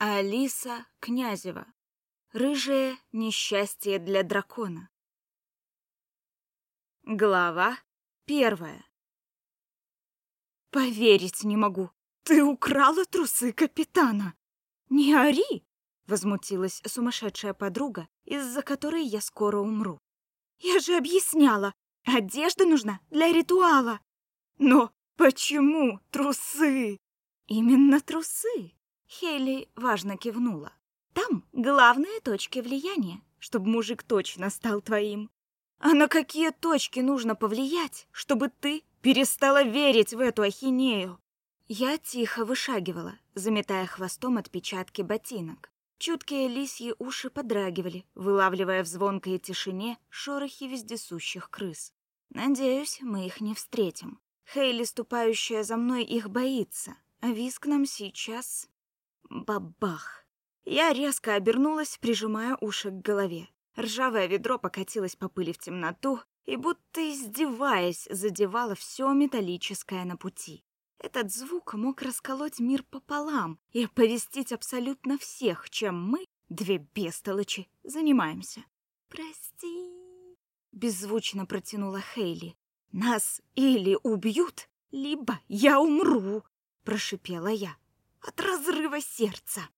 Алиса Князева. Рыжее несчастье для дракона. Глава первая. Поверить не могу. Ты украла трусы капитана. Не ори, возмутилась сумасшедшая подруга, из-за которой я скоро умру. Я же объясняла, одежда нужна для ритуала. Но почему трусы? Именно трусы. Хейли важно кивнула. Там главные точки влияния, чтобы мужик точно стал твоим. А на какие точки нужно повлиять, чтобы ты перестала верить в эту ахинею? Я тихо вышагивала, заметая хвостом отпечатки ботинок. Чуткие лисьи уши подрагивали, вылавливая в звонкой тишине шорохи вездесущих крыс. Надеюсь, мы их не встретим. Хейли, ступающая за мной, их боится, а виск нам сейчас Бабах! Я резко обернулась, прижимая уши к голове. Ржавое ведро покатилось по пыли в темноту и, будто издеваясь, задевало все металлическое на пути. Этот звук мог расколоть мир пополам и оповестить абсолютно всех, чем мы, две бестолочи, занимаемся. «Прости», — беззвучно протянула Хейли. «Нас или убьют, либо я умру», — прошипела я от разрыва сердца.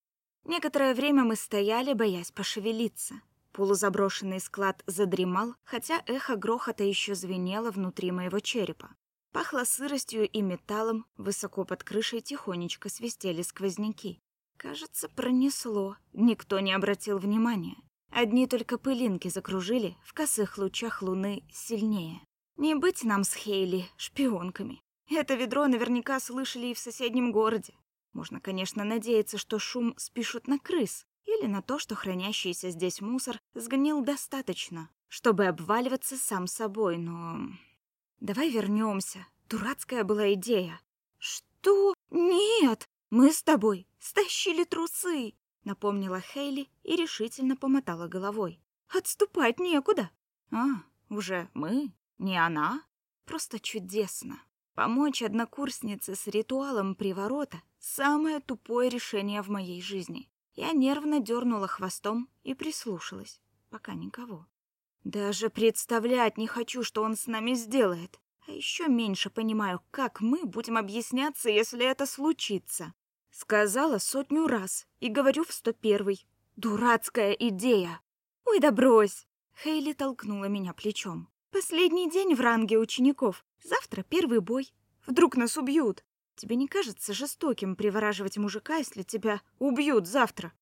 Некоторое время мы стояли, боясь пошевелиться. Полузаброшенный склад задремал, хотя эхо грохота еще звенело внутри моего черепа. Пахло сыростью и металлом, высоко под крышей тихонечко свистели сквозняки. Кажется, пронесло, никто не обратил внимания. Одни только пылинки закружили в косых лучах луны сильнее. Не быть нам с Хейли шпионками. Это ведро наверняка слышали и в соседнем городе. Можно, конечно, надеяться, что шум спишут на крыс или на то, что хранящийся здесь мусор сгнил достаточно, чтобы обваливаться сам собой, но... Давай вернемся. Дурацкая была идея. Что? Нет! Мы с тобой стащили трусы, напомнила Хейли и решительно помотала головой. Отступать некуда. А, уже мы? Не она? Просто чудесно. Помочь однокурснице с ритуалом приворота — самое тупое решение в моей жизни. Я нервно дернула хвостом и прислушалась. Пока никого. Даже представлять не хочу, что он с нами сделает. А еще меньше понимаю, как мы будем объясняться, если это случится. Сказала сотню раз и говорю в сто первый. Дурацкая идея. Ой, да брось. Хейли толкнула меня плечом. Последний день в ранге учеников. Завтра первый бой. Вдруг нас убьют. Тебе не кажется жестоким привораживать мужика, если тебя убьют завтра?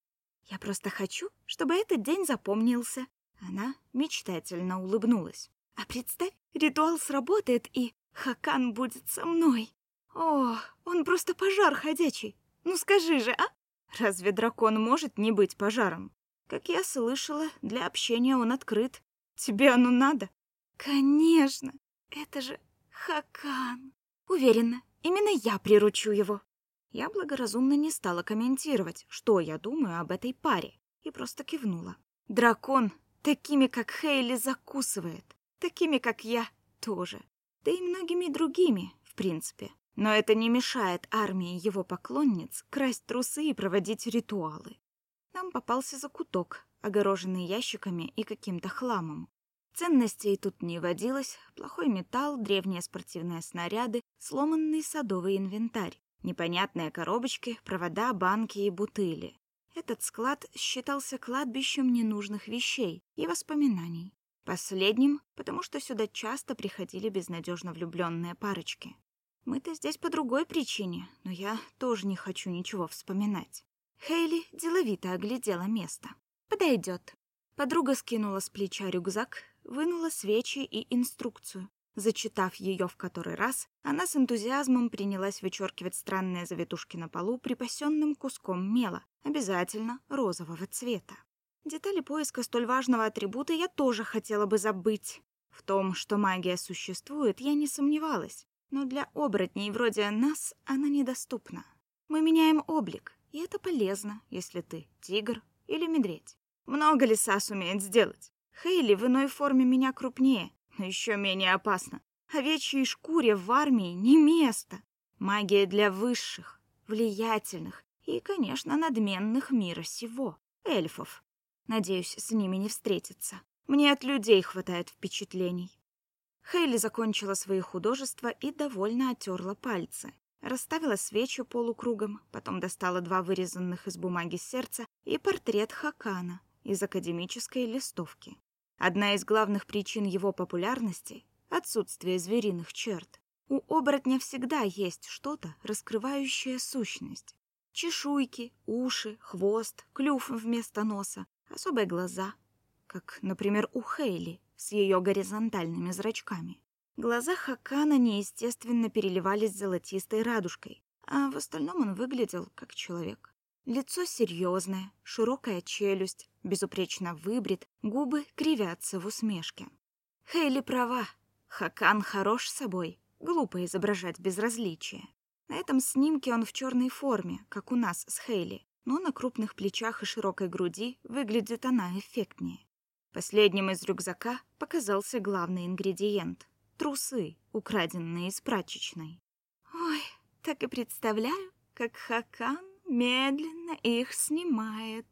Я просто хочу, чтобы этот день запомнился. Она мечтательно улыбнулась. А представь, ритуал сработает, и Хакан будет со мной. О, он просто пожар ходячий. Ну скажи же, а? Разве дракон может не быть пожаром? Как я слышала, для общения он открыт. Тебе оно надо? Конечно, это же Хакан. Уверена, именно я приручу его. Я благоразумно не стала комментировать, что я думаю об этой паре, и просто кивнула. Дракон такими, как Хейли, закусывает. Такими, как я, тоже. Да и многими другими, в принципе. Но это не мешает армии его поклонниц красть трусы и проводить ритуалы. Нам попался закуток, огороженный ящиками и каким-то хламом. Ценностей тут не водилось, плохой металл, древние спортивные снаряды, сломанный садовый инвентарь, непонятные коробочки, провода, банки и бутыли. Этот склад считался кладбищем ненужных вещей и воспоминаний. Последним, потому что сюда часто приходили безнадежно влюбленные парочки. Мы-то здесь по другой причине, но я тоже не хочу ничего вспоминать. Хейли деловито оглядела место. Подойдет. Подруга скинула с плеча рюкзак, вынула свечи и инструкцию. Зачитав ее в который раз, она с энтузиазмом принялась вычеркивать странные завитушки на полу припасенным куском мела, обязательно розового цвета. Детали поиска столь важного атрибута я тоже хотела бы забыть. В том, что магия существует, я не сомневалась, но для оборотней вроде нас она недоступна. Мы меняем облик, и это полезно, если ты тигр или медведь. Много ли Сас умеет сделать? Хейли в иной форме меня крупнее, но еще менее опасно. Овечьей шкуре в армии не место. Магия для высших, влиятельных И, конечно, надменных мира сего, эльфов. Надеюсь, с ними не встретиться. Мне от людей хватает впечатлений. Хейли закончила свои художества и довольно отерла пальцы. Расставила свечу полукругом, потом достала два вырезанных из бумаги сердца и портрет Хакана из академической листовки. Одна из главных причин его популярности — отсутствие звериных черт. У оборотня всегда есть что-то, раскрывающее сущность. Чешуйки, уши, хвост, клюв вместо носа, особые глаза, как, например, у Хейли с ее горизонтальными зрачками. Глаза Хакана неестественно переливались золотистой радужкой, а в остальном он выглядел как человек. Лицо серьезное, широкая челюсть, безупречно выбрит, губы кривятся в усмешке. Хейли права, Хакан хорош собой, глупо изображать безразличие. На этом снимке он в черной форме, как у нас с Хейли, но на крупных плечах и широкой груди выглядит она эффектнее. Последним из рюкзака показался главный ингредиент — трусы, украденные из прачечной. Ой, так и представляю, как Хакан медленно их снимает.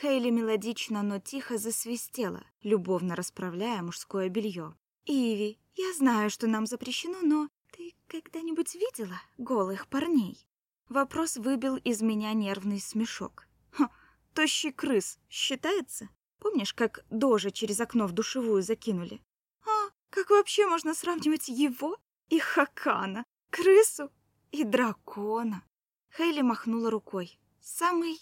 Хейли мелодично, но тихо засвистела, любовно расправляя мужское белье. «Иви, я знаю, что нам запрещено, но ты когда-нибудь видела голых парней?» Вопрос выбил из меня нервный смешок. «Ха, тощий крыс считается?» Помнишь, как Дожа через окно в душевую закинули? А, как вообще можно сравнивать его и Хакана, крысу и дракона? Хейли махнула рукой. Самый...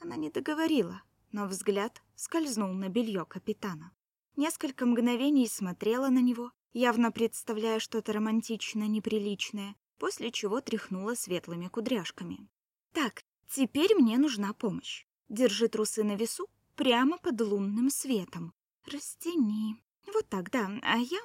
Она не договорила, но взгляд скользнул на белье капитана. Несколько мгновений смотрела на него, явно представляя что-то романтичное, неприличное, после чего тряхнула светлыми кудряшками. «Так, теперь мне нужна помощь. Держи трусы на весу прямо под лунным светом. Растяни. Вот так, да. А я...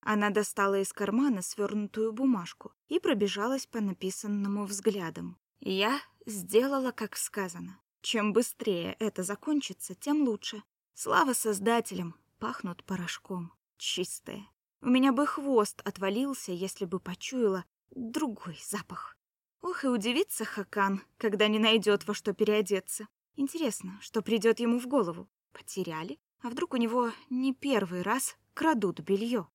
Она достала из кармана свернутую бумажку и пробежалась по написанному взглядам. Я сделала, как сказано. Чем быстрее это закончится, тем лучше. Слава создателям, пахнут порошком. Чистые. У меня бы хвост отвалился, если бы почуяла другой запах. Ох, и удивится Хакан, когда не найдет во что переодеться. Интересно, что придет ему в голову? Потеряли? А вдруг у него не первый раз крадут белье?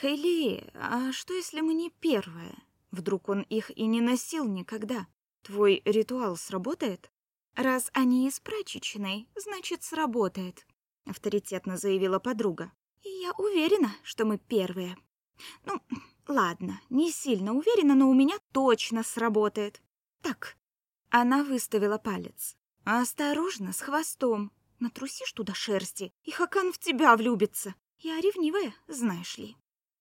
Хейли, а что если мы не первая? Вдруг он их и не носил никогда? Твой ритуал сработает? Раз они из прачечной, значит, сработает, авторитетно заявила подруга. И я уверена, что мы первые. Ну, ладно, не сильно уверена, но у меня точно сработает. Так, она выставила палец. «Осторожно, с хвостом. Натрусишь туда шерсти, и Хакан в тебя влюбится. Я ревнивая, знаешь ли».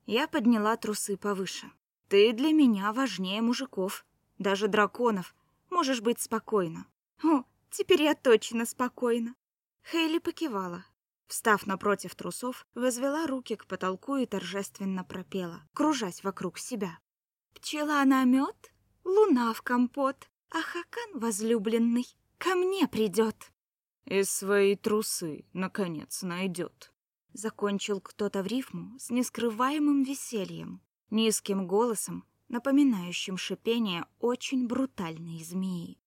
Я подняла трусы повыше. «Ты для меня важнее мужиков, даже драконов. Можешь быть спокойна». «О, теперь я точно спокойна». Хейли покивала. Встав напротив трусов, возвела руки к потолку и торжественно пропела, кружась вокруг себя. «Пчела на мед, луна в компот, а Хакан возлюбленный ко мне придет. И свои трусы, наконец, найдет. Закончил кто-то в рифму с нескрываемым весельем, низким голосом, напоминающим шипение очень брутальной змеи.